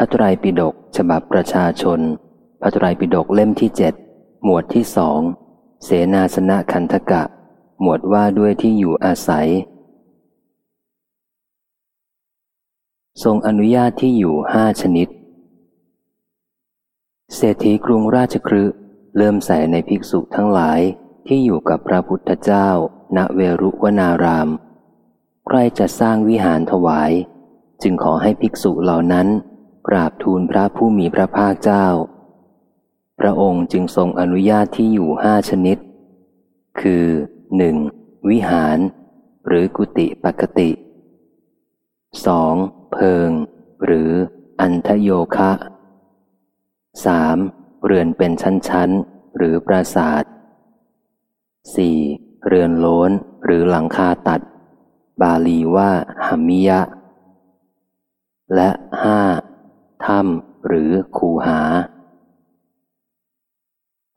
พระไตรปิฎกฉบับประชาชน พระไตรปิฎกเล่มที่เจ็ดหมวดที่สอง เสนาสนะคันธกะ หมวดว่าด้วยที่อยู่อาศัย ทรงอนุญาตที่อยู่ห้าชนิด เศรษฐีกรุงราชครืเริ่มใส่ในภิกษุทั้งหลายที่อยู่กับพระพุทธเจ้า ณเวรุวนาราม ใครจะสร้างวิหารถวาย จึงขอให้ภิกษุเหล่านั้น กราบทูลพระผู้มีพระภาคเจ้า พระองค์จึงทรงอนุญาตที่อยู่ห้าชนิด คือหนึ่งวิหาร หรือกุฏิปกติสองเพิง หรืออันทโยคะสามเรือนเป็นชั้นๆ หรือปราสาทสี่เรือนโล้นหรือหลังคาตัด บาลีว่าหามิยะ และห้า ถ้ำหรือคูหา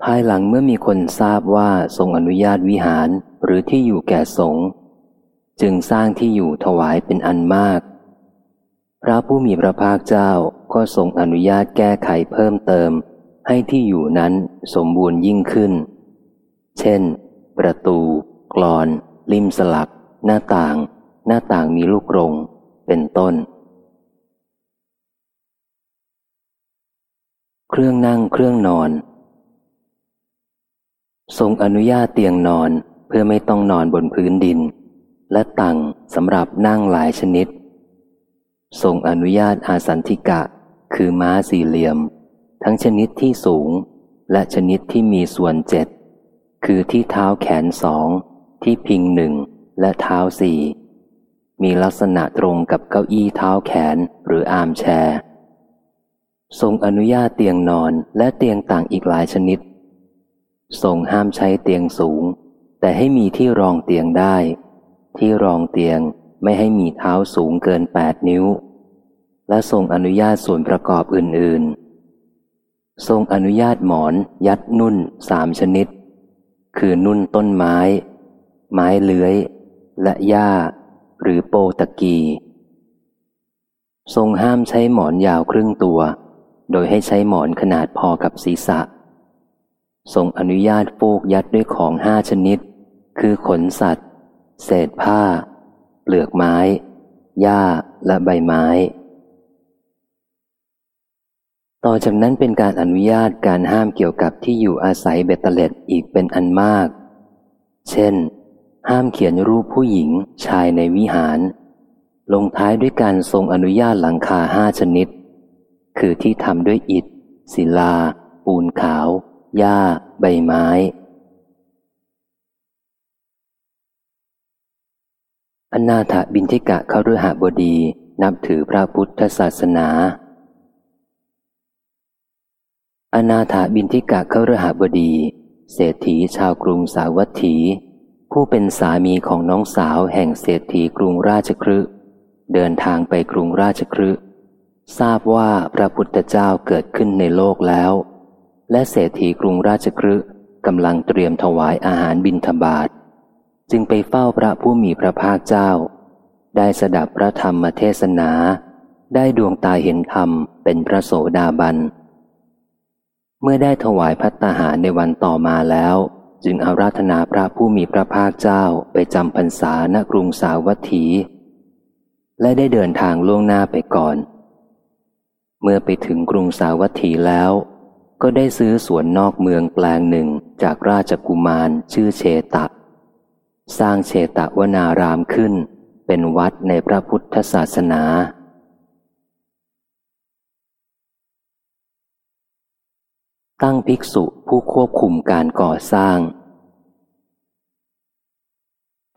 ภายหลังเมื่อมีคนทราบว่าทรงอนุญาตวิหารหรือที่อยู่แก่สงฆ์จึงสร้างที่อยู่ถวายเป็นอันมาก พระผู้มีพระภาคเจ้าก็ทรงอนุญาตแก้ไขเพิ่มเติม ให้ที่อยู่นั้นสมบูรณ์ยิ่งขึ้น เช่น ประตู กรอนริมสลัก หน้าต่าง หน้าต่างมีลูกกรง เป็นต้น เครื่องนั่งเครื่องนอน ทรงอนุญาตเตียงนอนเพื่อไม่ต้องนอนบนพื้นดิน และตังสำหรับนั่งหลายชนิด ทรงอนุญาตอาสันติกะ คือม้าสี่เหลี่ยม ทั้งชนิดที่สูง และชนิดที่มีส่วนเจ็ดคือที่เท้าแขนสอง ที่พิงหนึ่งและเท้าสี่มีลักษณะตรงกับเก้าอี้เท้าแขนหรืออามแชร์ ทรงอนุญาตเตียงนอนและเตียงต่างอีกหลายชนิด ทรงห้ามใช้เตียงสูง แต่ให้มีที่รองเตียงได้ ที่รองเตียงไม่ให้มีเท้าสูงเกินแปดนิ้ว และทรงอนุญาตส่วนประกอบอื่น ๆ ทรงอนุญาตหมอน ยัดนุ่นสามชนิด คือนุ่นต้นไม้ ไม้เลื้อย และหญ้า หรือโปตะกี ทรงห้ามใช้หมอนยาวครึ่งตัว โดยให้ใช้หมอนขนาดพอกับศีรษะ ทรงอนุญาตฟูกยัดด้วยของห้าชนิด คือขนสัตว์ เศษผ้า เปลือกไม้ หญ้าและใบไม้ ต่อจากนั้นเป็นการอนุญาตการห้ามเกี่ยวกับที่อยู่อาศัยเบตเตเล็ดอีกเป็นอันมาก เช่น ห้ามเขียนรูปผู้หญิงชายในวิหาร ลงท้ายด้วยการทรงอนุญาตหลังคาห้าชนิด คือที่ทำด้วยอิฐ ศิลา ปูนขาว หญ้า ใบไม้ อนาถบินทิกะเขาฤหบดีนับถือพระพุทธศาสนา อนาถบินทิกะเขาฤหบดี เศรษฐีชาวกรุงสาวัตถี ผู้เป็นสามีของน้องสาวแห่งเศรษฐีกรุงราชครึเดินทางไปกรุงราชครึ ทราบว่าพระพุทธเจ้าเกิดขึ้นในโลกแล้ว และเศรษฐีกรุงราชครึกำลังเตรียมถวายอาหารบิณฑบาตจึงไปเฝ้าพระผู้มีพระภาคเจ้า ได้สดับพระธรรมเทศนา ได้ดวงตาเห็นธรรมเป็นพระโสดาบัน เมื่อได้ถวายพัตตาหารในวันต่อมาแล้ว จึงอาราธนาพระผู้มีพระภาคเจ้าไปจำพรรษาณกรุงสาวัตถี และได้เดินทางล่วงหน้าไปก่อน เมื่อไปถึงกรุงสาวัตถีแล้ว ก็ได้ซื้อสวนนอกเมืองแปลงหนึ่งจากราชกุมารชื่อเชตะ สร้างเชตะวนารามขึ้น เป็นวัดในพระพุทธศาสนา ตั้งภิกษุผู้ควบคุมการก่อสร้าง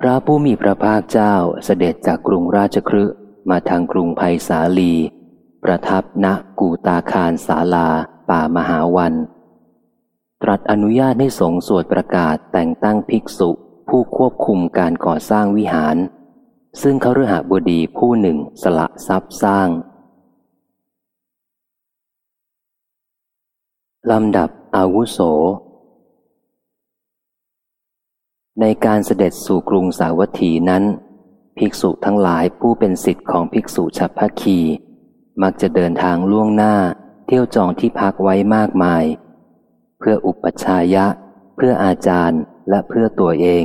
พระผู้มีพระภาคเจ้าเสด็จจากกรุงราชครืมาทางกรุงไผ่สาลี ประทับณกูตาคารศาลา ป่ามหาวัน ตรัสอนุญาตให้สงสวดประกาศแต่งตั้งภิกษุผู้ควบคุมการก่อสร้างวิหาร ซึ่งเขาฤหบดีผู้หนึ่งสละทรัพย์สร้างลำดับอาวุโส ในการเสด็จสู่กรุงสาวัตถีนั้น ภิกษุทั้งหลายผู้เป็นสิทธิ์ของภิกษุฉัพพคี มักจะเดินทางล่วงหน้า เที่ยวจองที่พักไว้มากมาย เพื่ออุปชายะ เพื่ออาจารย์และเพื่อตัวเอง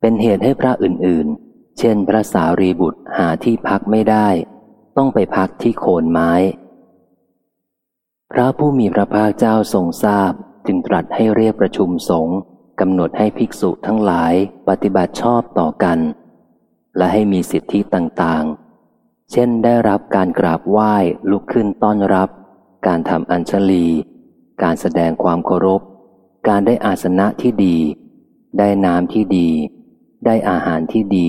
เป็นเหตุให้พระอื่นๆ เช่นพระสารีบุตรหาที่พักไม่ได้ ต้องไปพักที่โคนไม้ พระผู้มีพระภาคเจ้าทรงทราบจึงตรัสให้เรียกประชุมสงฆ์กำหนดให้ภิกษุทั้งหลายปฏิบัติชอบต่อกัน และให้มีสิทธิต่างๆ เช่นได้รับการกราบไหว้ลุกขึ้นต้อนรับ การทำอัญชลี การแสดงความเคารพ การได้อาสนะที่ดี ได้น้ำที่ดี ได้อาหารที่ดี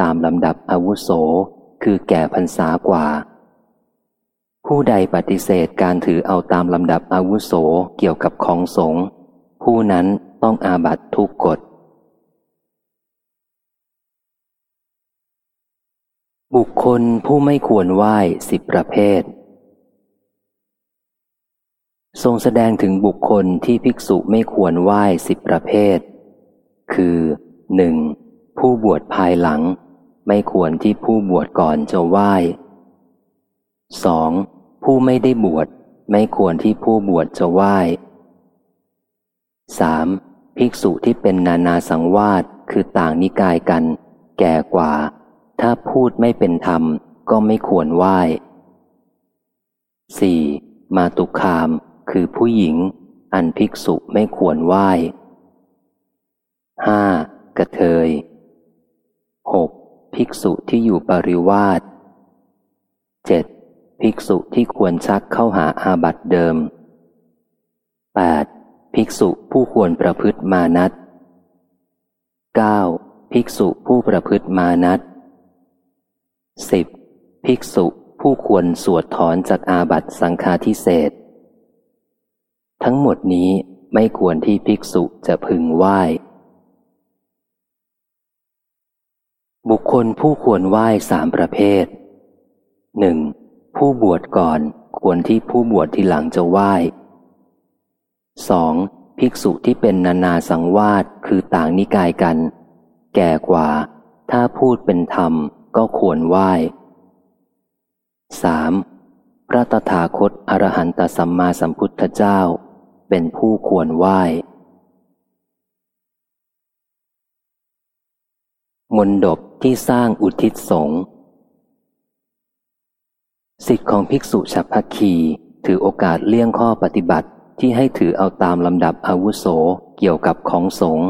ตามลำดับอาวุโสคือแก่พรรษากว่า ผู้ใดปฏิเสธการถือเอาตามลำดับอาวุโสเกี่ยวกับของสงผู้นั้นต้องอาบัตทุกกฎ บุคคลผู้ไม่ควรไหว้สิบประเภท ทรงแสดงถึงบุคคลที่ภิกษุไม่ควรไหว้สิบประเภท คือหนึ่งผู้บวชภายหลัง ไม่ควรที่ผู้บวชก่อนจะไหว้สองผู้ไม่ได้บวชไม่ควรที่ผู้บวชจะไหว้สามภิกษุที่เป็นนานาสังวาสคือต่างนิกายกัน แก่กว่า ถ้าพูดไม่เป็นธรรมก็ไม่ควรไหว้สี่มาตุคาม คือผู้หญิง อันภิกษุไม่ควรไหว้ห้ากระเทยหกภิกษุที่อยู่ปริวาสเจ็ดภิกษุที่ควรชักเข้าหาอาบัตเดิม 8. ภิกษุผู้ควรประพฤติมานัต 9. ภิกษุผู้ประพฤติมานัต 10. ภิกษุผู้ควรสวดถอนจากอาบัตสังฆาทิเศษทั้งหมดนี้ไม่ควรที่ภิกษุจะพึงไหว้ บุคคลผู้ควรไหว้สามประเภทหนึ่งผู้บวชก่อนควรที่ผู้บวชทีหลังจะไหว้ 2. ภิกษุที่เป็นนานาสังวาสคือต่างนิกายกัน แก่กว่า ถ้าพูดเป็นธรรม ก็ควรไหว้ 3. พระตถาคตอรหันตสัมมาสัมพุทธเจ้า เป็นผู้ควรไหว้ มนดบที่สร้างอุทิศสงฆ์สิทธิของภิกษุฉับพักคีถือโอกาสเลี่ยงข้อปฏิบัติที่ให้ถือเอาตามลำดับอาวุโสเกี่ยวกับของสงฆ์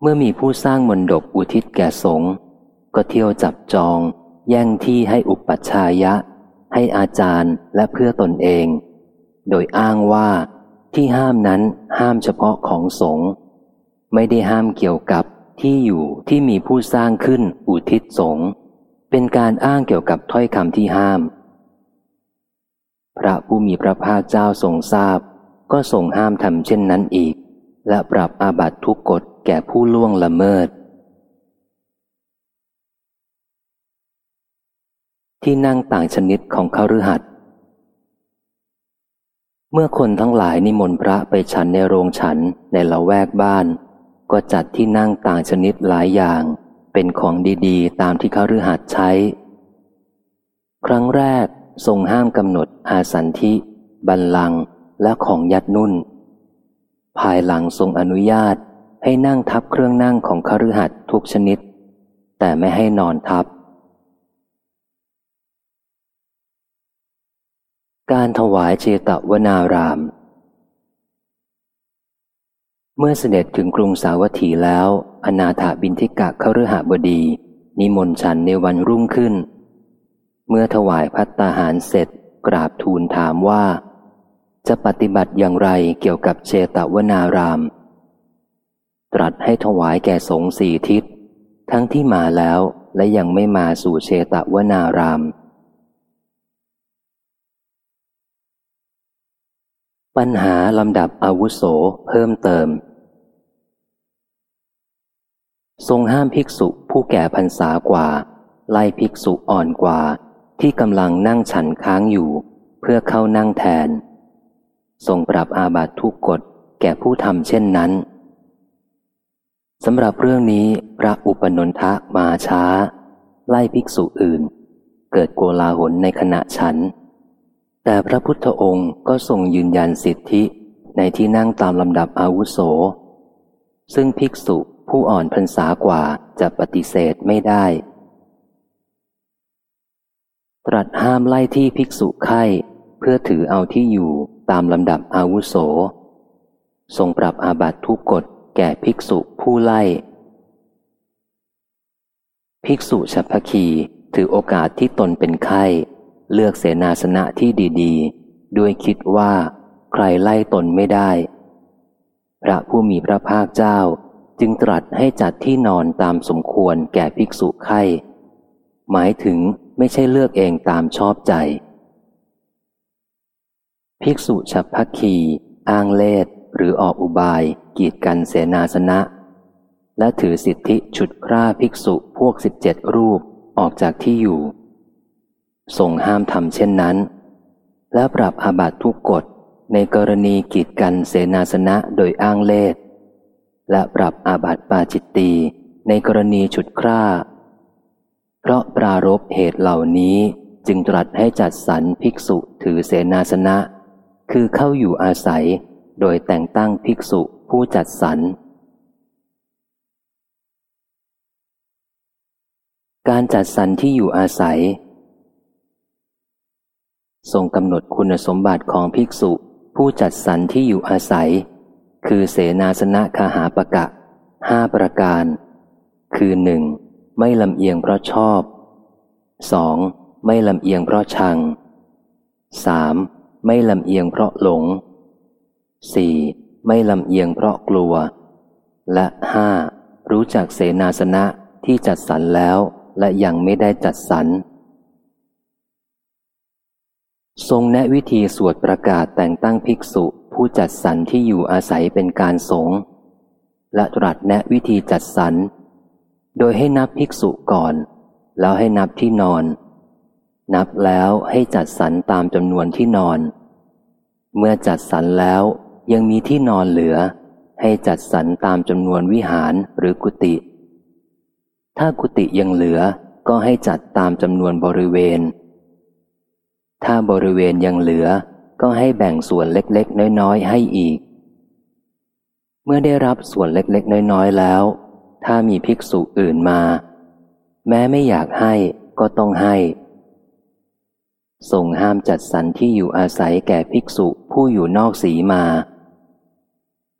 เมื่อมีผู้สร้างมนดบอุทิศแก่สงฆ์ ก็เที่ยวจับจอง แย่งที่ให้อุปัชายะ ให้อาจารย์และเพื่อตนเอง โดยอ้างว่าที่ห้ามนั้นห้ามเฉพาะของสงฆ์ไม่ได้ห้ามเกี่ยวกับที่อยู่ที่มีผู้สร้างขึ้นอุทิศสงฆ์เป็นการอ้างเกี่ยวกับถ้อยคำที่ห้าม พระผู้มีพระภาคเจ้าทรงทราบ ก็ทรงห้ามทำเช่นนั้นอีก และปรับอาบัตทุกกฎแก่ผู้ล่วงละเมิด ที่นั่งต่างชนิดของเขาฤหัสเมื่อคนทั้งหลายนิมนต์พระไปฉันในโรงฉันในละแวกบ้าน ก็จัดที่นั่งต่างชนิดหลายอย่าง เป็นของดีๆ ตามที่เขาฤหัสใช้ ครั้งแรกทรงห้ามกำหนดอาสันทิบัลลังและของยัดนุ่น ภายหลังทรงอนุญาตให้นั่งทับเครื่องนั่งของคฤหัสถ์ทุกชนิด แต่ไม่ให้นอนทับ การถวายเจตวนาราม เมื่อเสด็จถึงกรุงสาวัตถีแล้ว อนาถาบินทิกะคฤหบดี นิมนต์ฉันในวันรุ่งขึ้น เมื่อถวายพัตตาหารเสร็จกราบทูลถามว่า จะปฏิบัติอย่างไรเกี่ยวกับเชตวนาราม ตรัสให้ถวายแก่สงสี่ทิศ ทั้งที่มาแล้วและยังไม่มาสู่เชตวนาราม ปัญหาลำดับอาวุโสเพิ่มเติม ทรงห้ามภิกษุผู้แก่พรรษากว่า ไล่ภิกษุอ่อนกว่า ที่กำลังนั่งฉันค้างอยู่ เพื่อเข้านั่งแทน ทรงปรับอาบัตทุกกฎแก่ผู้ทำเช่นนั้นสำหรับเรื่องนี้พระอุปนนทะมาช้า ไล่ภิกษุอื่น เกิดโกลาหลในขณะฉัน แต่พระพุทธองค์ก็ทรงยืนยันสิทธิในที่นั่งตามลำดับอาวุโส ซึ่งภิกษุผู้อ่อนพรรษากว่าจะปฏิเสธไม่ได้ ตรัสห้ามไล่ที่ภิกษุไข้เพื่อถือเอาที่อยู่ตามลำดับอาวุโส ทรงปรับอาบัตทุกกฎแก่ภิกษุผู้ไล่ ภิกษุฉัพพคีถือโอกาสที่ตนเป็นไข้ เลือกเสนาสนะที่ดีๆ ด้วยคิดว่าใครไล่ตนไม่ได้ พระผู้มีพระภาคเจ้าจึงตรัสให้จัดที่นอนตามสมควรแก่ภิกษุไข้ หมายถึงไม่ใช่เลือกเองตามชอบใจ ภิกษุฉับพักคีอ้างเลศหรือออกอุบายกีดกันเสนาสนะ และถือสิทธิฉุดคร่าภิกษุพวกสิบเจ็ดรูปออกจากที่อยู่ ทรงห้ามทำเช่นนั้น และปรับอาบัตทุกกฎในกรณีกีดกันเสนาสนะโดยอ้างเลศและปรับอาบัติปาจิตตีในกรณีฉุดคร่า เพราะปรารบเหตุเหล่านี้จึงตรัสให้จัดสรรภิกษุถือเสนาสนะ คือเข้าอยู่อาศัย โดยแต่งตั้งภิกษุผู้จัดสรร การจัดสรรที่อยู่อาศัย ทรงกำหนดคุณสมบัติของภิกษุ ผู้จัดสรรที่อยู่อาศัย คือเสนาสนะคาหาปะกะห้าประการ คือหนึ่งไม่ลำเอียงเพราะชอบสองไม่ลำเอียงเพราะชังสามไม่ลำเอียงเพราะหลงสี่ไม่ลำเอียงเพราะกลัว และห้ารู้จักเสนาสนะที่จัดสรรแล้วและยังไม่ได้จัดสรร ทรงแนะวิธีสวดประกาศแต่งตั้งภิกษุ ผู้จัดสรรที่อยู่อาศัยเป็นการสงฆ์และตรัสแนะวิธีจัดสรร โดยให้นับภิกษุก่อน แล้วให้นับที่นอน นับแล้วให้จัดสรรตามจำนวนที่นอน เมื่อจัดสรรแล้วยังมีที่นอนเหลือ ให้จัดสรรตามจำนวนวิหารหรือกุฏิถ้ากุฏิยังเหลือก็ให้จัดตามจำนวนบริเวณ ถ้าบริเวณยังเหลือ ก็ให้แบ่งส่วนเล็กๆ น้อย ๆ ให้อีก เมื่อได้รับส่วนเล็กๆ น้อย ๆ แล้ว ถ้ามีภิกษุอื่นมา แม้ไม่อยากให้ก็ต้องให้ทรงห้ามจัดสรรที่อยู่อาศัยแก่ภิกษุผู้อยู่นอกสีมา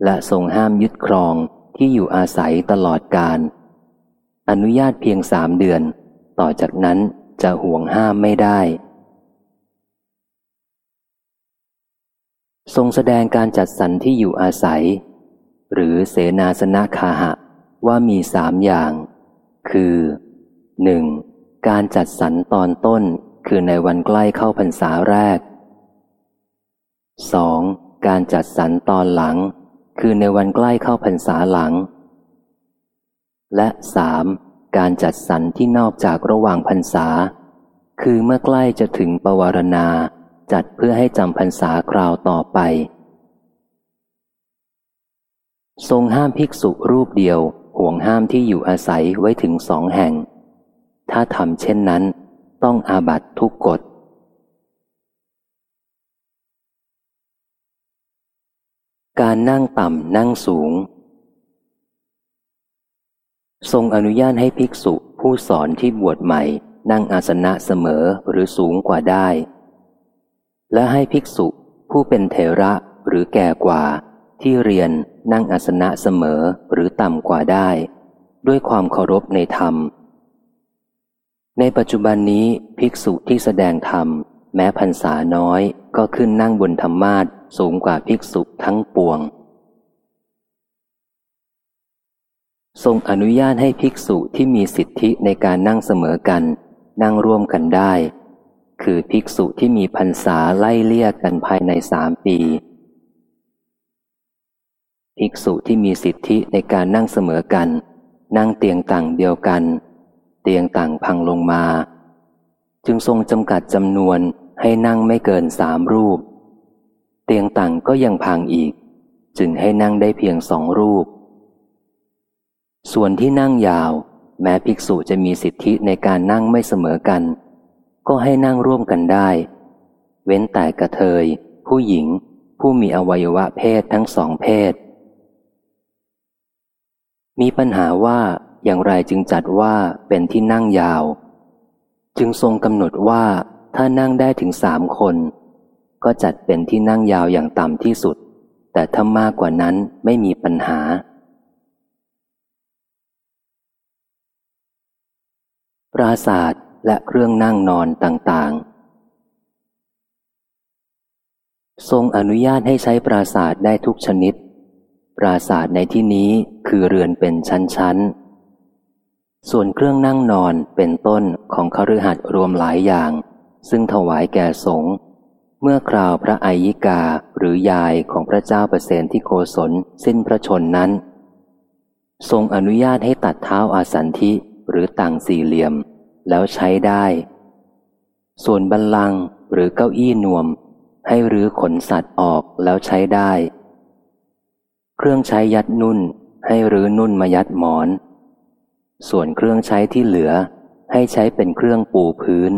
และทรงห้ามยึดครองที่อยู่อาศัยตลอดการ อนุญาตเพียงสามเดือน ต่อจากนั้นจะห่วงห้ามไม่ได้ ทรงแสดงการจัดสรรที่อยู่อาศัย หรือเสนาสนะคาหะ ว่ามีสามอย่าง คือหนึ่งการจัดสรรตอนต้นคือในวันใกล้เข้าพรรษาแรก 2. การจัดสรรตอนหลัง คือในวันใกล้เข้าพรรษาหลัง และ 3. การจัดสรรที่นอกจากระหว่างพรรษา คือเมื่อใกล้จะถึงปวารณา จัดเพื่อให้จำพรรษาคราวต่อไป ทรงห้ามภิกษุรูปเดียวห่วงห้ามที่อยู่อาศัยไว้ถึงสองแห่ง ถ้าทำเช่นนั้น ต้องอาบัตทุกกฎการนั่งต่ำนั่งสูง ทรงอนุญาตให้ภิกษุผู้สอนที่บวชใหม่ นั่งอาสนะเสมอหรือสูงกว่าได้ และให้ภิกษุผู้เป็นเทระหรือแก่กว่า ที่เรียนนั่งอาสนะเสมอหรือต่ำกว่าได้ ด้วยความเคารพในธรรม ในปัจจุบันนี้ภิกษุที่แสดงธรรม แม้พรรษาน้อยก็ขึ้นนั่งบนธรรมาทสูงกว่าภิกษุทั้งปวง ทรงอนุญาตให้ภิกษุที่มีสิทธิในการนั่งเสมอกัน นั่งร่วมกันได้ คือภิกษุที่มีพรรษาไล่เลี่ยกันภายในสามปี ภิกษุที่มีสิทธิในการนั่งเสมอกัน นั่งเตียงต่างเดียวกัน เตียงต่างพังลงมา จึงทรงจำกัดจำนวนให้นั่งไม่เกินสามรูป เตียงต่างก็ยังพังอีก จึงให้นั่งได้เพียงสองรูป ส่วนที่นั่งยาว แม้ภิกษุจะมีสิทธิในการนั่งไม่เสมอกัน ก็ให้นั่งร่วมกันได้ เว้นแต่กระเทย ผู้หญิง ผู้มีอวัยวะเพศทั้งสองเพศ มีปัญหาว่าอย่างไรจึงจัดว่าเป็นที่นั่งยาว จึงทรงกำหนดว่าถ้านั่งได้ถึงสามคน ก็จัดเป็นที่นั่งยาวอย่างต่ำที่สุด แต่ถ้ามากกว่านั้นไม่มีปัญหา ปราศาสตร์ และเครื่องนั่งนอนต่างๆ ทรงอนุญาตให้ใช้ปราศาสตร์ได้ทุกชนิด ปราศาสตร์ในที่นี้คือเรือนเป็นชั้นๆ ส่วนเครื่องนั่งนอนเป็นต้นของคฤหัสถ์รวมหลายอย่าง ซึ่งถวายแก่สงฆ์เมื่อคราวพระอายิกาหรือยายของพระเจ้าเปรตที่โกศลสิ้นพระชนนั้น ทรงอนุญาตให้ตัดเท้าอาสันทิหรือต่างสี่เหลี่ยม แล้วใช้ได้ ส่วนบัลลังก์หรือเก้าอี้นวม ให้รื้อขนสัตว์ออกแล้วใช้ได้ เครื่องใช้ยัดนุ่น ให้รื้อนุ่นมายัดหมอน ส่วนเครื่องใช้ที่เหลือ ให้ใช้เป็นเครื่องปูพื้น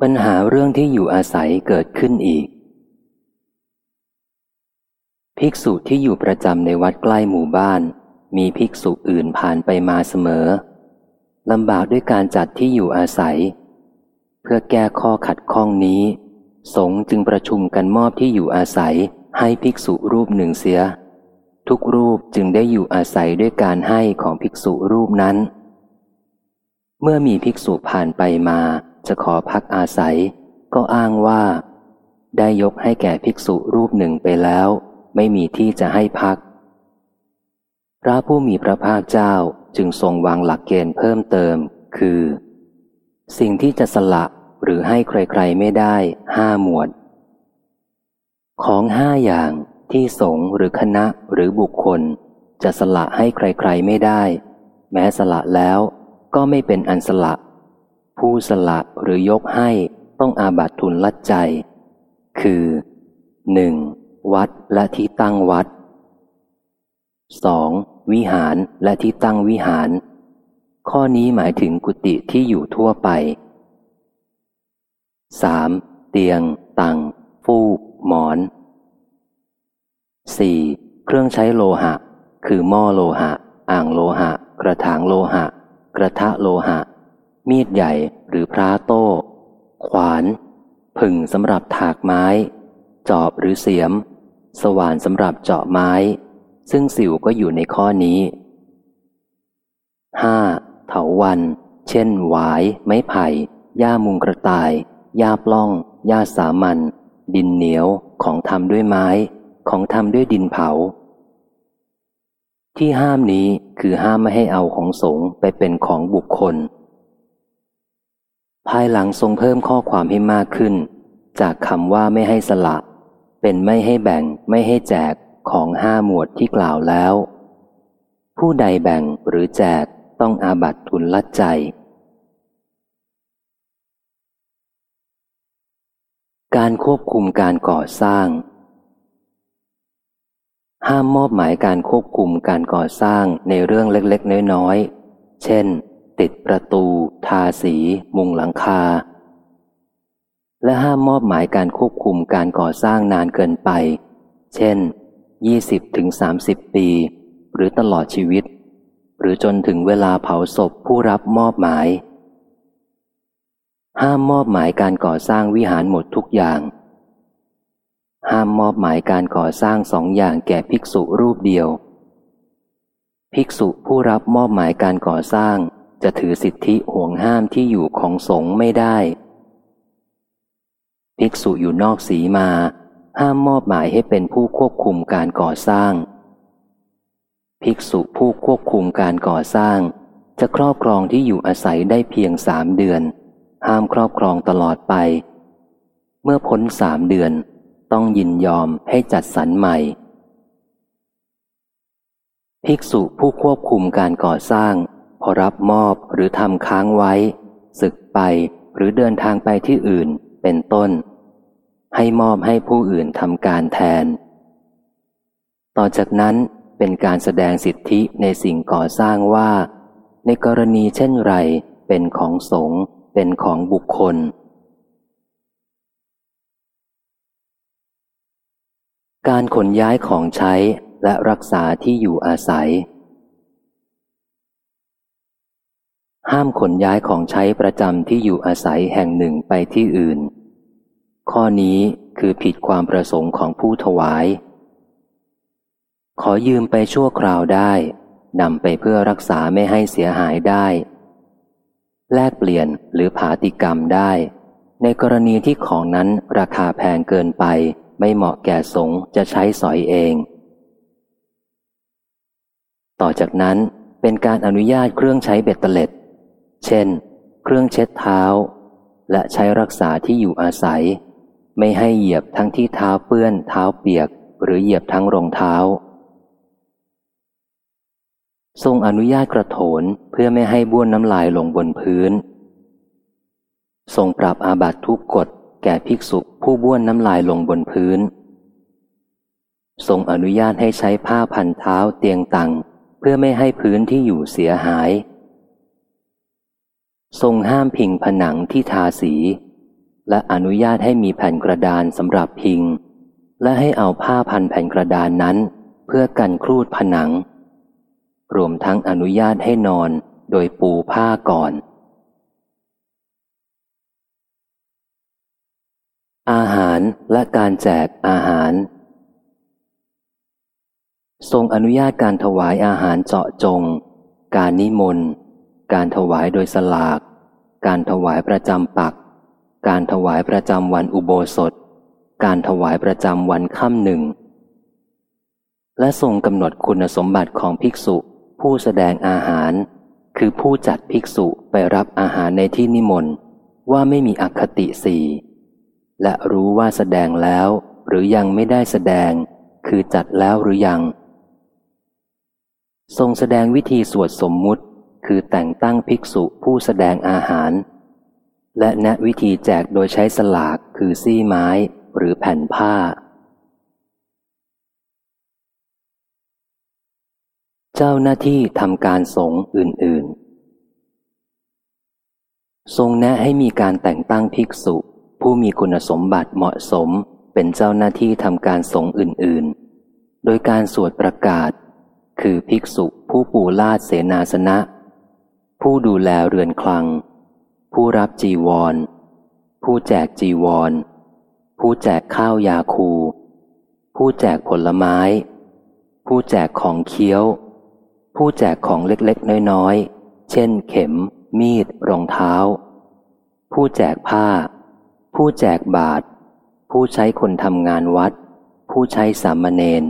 ปัญหาเรื่องที่อยู่อาศัยเกิดขึ้นอีก ภิกษุที่อยู่ประจำในวัดใกล้หมู่บ้าน มีภิกษุอื่นผ่านไปมาเสมอลำบากด้วยการจัดที่อยู่อาศัย เพื่อแก้ข้อขัดข้องนี้ สงฆ์จึงประชุมกันมอบที่อยู่อาศัยให้ภิกษุรูปหนึ่งเสีย ทุกรูปจึงได้อยู่อาศัยด้วยการให้ของภิกษุรูปนั้น เมื่อมีภิกษุผ่านไปมาจะขอพักอาศัย ก็อ้างว่า ได้ยกให้แก่ภิกษุรูปหนึ่งไปแล้ว ไม่มีที่จะให้พัก พระผู้มีพระภาคเจ้าจึงทรงวางหลักเกณฑ์เพิ่มเติม คือ สิ่งที่จะสละหรือให้ใครๆไม่ได้ห้าหมวด ของห้าอย่างที่สงหรือคณะหรือบุคคล จะสละให้ใครๆไม่ได้ แม้สละแล้วก็ไม่เป็นอันสละ ผู้สละหรือยกให้ต้องอาบัตทุนลัดใจ คือหนึ่งวัดและที่ตั้งวัด 2. วิหารและที่ตั้งวิหาร ข้อนี้หมายถึงกุฏิที่อยู่ทั่วไป 3. เตียง ตังฟูก หมอน 4. เครื่องใช้โลหะ คือหม้อโลหะ อ่างโลหะ กระถางโลหะ กระทะโลหะ มีดใหญ่หรือพระโต้ ขวาน ผึ่งสำหรับถากไม้ จอบหรือเสียม สว่านสำหรับเจาะไม้ ซึ่งสิวก็อยู่ในข้อนี้ 5. เถาวัน เช่น หวาย ไม้ไผ่หญ้ามุงกระต่ายหญ้าปล้องหญ้าสามัญดินเหนียวของทำด้วยไม้ ของทำด้วยดินเผา ที่ห้ามนี้คือห้ามไม่ให้เอาของสงไปเป็นของบุคคล ภายหลังทรงเพิ่มข้อความให้มากขึ้น จากคำว่าไม่ให้สละ เป็นไม่ให้แบ่ง ไม่ให้แจก ของห้าหมวดที่กล่าวแล้ว ผู้ใดแบ่งหรือแจกต้องอาบัตทุนลัดใจ การควบคุมการก่อสร้าง ห้ามมอบหมายการควบคุมการก่อสร้างในเรื่องเล็กๆ น้อยๆ เช่น ติดประตู ทาสี มุงหลังคา และห้ามมอบหมายการควบคุมการก่อสร้างนานเกินไป เช่น ยี่สิบถึงสามสิบปี หรือตลอดชีวิต หรือจนถึงเวลาเผาศพผู้รับมอบหมาย ห้ามมอบหมายการก่อสร้างวิหารหมดทุกอย่าง ห้ามมอบหมายการก่อสร้างสองอย่างแก่ภิกษุรูปเดียว ภิกษุผู้รับมอบหมายการก่อสร้างจะถือสิทธิห่วงห้ามที่อยู่ของสงฆ์ไม่ได้ ภิกษุอยู่นอกสีมา ห้ามมอบหมายให้เป็นผู้ควบคุมการก่อสร้าง ภิกษุผู้ควบคุมการก่อสร้าง จะครอบครองที่อยู่อาศัยได้เพียงสามเดือน ห้ามครอบครองตลอดไป เมื่อพ้นสามเดือน ต้องยินยอมให้จัดสรรใหม่ ภิกษุผู้ควบคุมการก่อสร้าง พอรับมอบหรือทำค้างไว้ ศึกไปหรือเดินทางไปที่อื่นเป็นต้น ให้มอบให้ผู้อื่นทำการแทน ต่อจากนั้นเป็นการแสดงสิทธิในสิ่งก่อสร้างว่า ในกรณีเช่นไร เป็นของสงฆ์เป็นของบุคคล การขนย้ายของใช้และรักษาที่อยู่อาศัย ห้ามขนย้ายของใช้ประจำที่อยู่อาศัยแห่งหนึ่งไปที่อื่น ข้อนี้คือผิดความประสงค์ของผู้ถวาย ขอยืมไปชั่วคราวได้นำไปเพื่อรักษาไม่ให้เสียหายได้ แลกเปลี่ยนหรือผาติกรรมได้ ในกรณีที่ของนั้นราคาแพงเกินไป ไม่เหมาะแก่สงจะใช้สอยเอง ต่อจากนั้นเป็นการอนุญาตเครื่องใช้เบ็ดเตล็ด เช่น เครื่องเช็ดเท้า และใช้รักษาที่อยู่อาศัย ไม่ให้เหยียบทั้งที่เท้าเปื้อนเท้าเปียก หรือเหยียบทั้งรองเท้า ทรงอนุญาตกระโถนเพื่อไม่ให้บ้วนน้ำลายลงบนพื้น ทรงปรับอาบัตทุกกฎแก่ภิกษุผู้บ้วนน้ำลายลงบนพื้น ทรงอนุญาตให้ใช้ผ้าพันเท้าเตียงตังเพื่อไม่ให้พื้นที่อยู่เสียหาย ทรงห้ามพิงผนังที่ทาสี และอนุญาตให้มีแผ่นกระดานสำหรับพิง และให้เอาผ้าพันแผ่นกระดานนั้น เพื่อกันครูดผนัง รวมทั้งอนุญาตให้นอนโดยปูผ้าก่อน อาหารและการแจกอาหาร ทรงอนุญาตการถวายอาหารเจาะจง การนิมนต์ การถวายโดยสลาก การถวายประจำปัก การถวายประจำวันอุโบสถ การถวายประจำวันค่ำหนึ่ง และทรงกำหนดคุณสมบัติของภิกษุผู้แสดงอาหาร คือผู้จัดภิกษุไปรับอาหารในที่นิมนต์ว่าไม่มีอคติสี่และรู้ว่าแสดงแล้วหรือยังไม่ได้แสดง คือจัดแล้วหรือยัง ทรงแสดงวิธีสวดสมมุติ คือแต่งตั้งภิกษุผู้แสดงอาหาร และแนะวิธีแจกโดยใช้สลากคือซี่ไม้หรือแผ่นผ้า เจ้าหน้าที่ทำการสงอื่น ๆ ทรงแนะให้มีการแต่งตั้งภิกษุ ผู้มีคุณสมบัติเหมาะสมเป็นเจ้าหน้าที่ทำการสงอื่น ๆ โดยการสวดประกาศ คือภิกษุผู้ปูลาดเสนาสนะ ผู้ดูแลเรือนคลัง ผู้รับจีวร ผู้แจกจีวร ผู้แจกข้าวยาคู ผู้แจกผลไม้ ผู้แจกของเคี้ยว ผู้แจกของเล็กๆ น้อยๆ เช่น เข็ม มีด รองเท้า ผู้แจกผ้า ผู้แจกบาท ผู้ใช้คนทำงานวัด ผู้ใช้สามเณร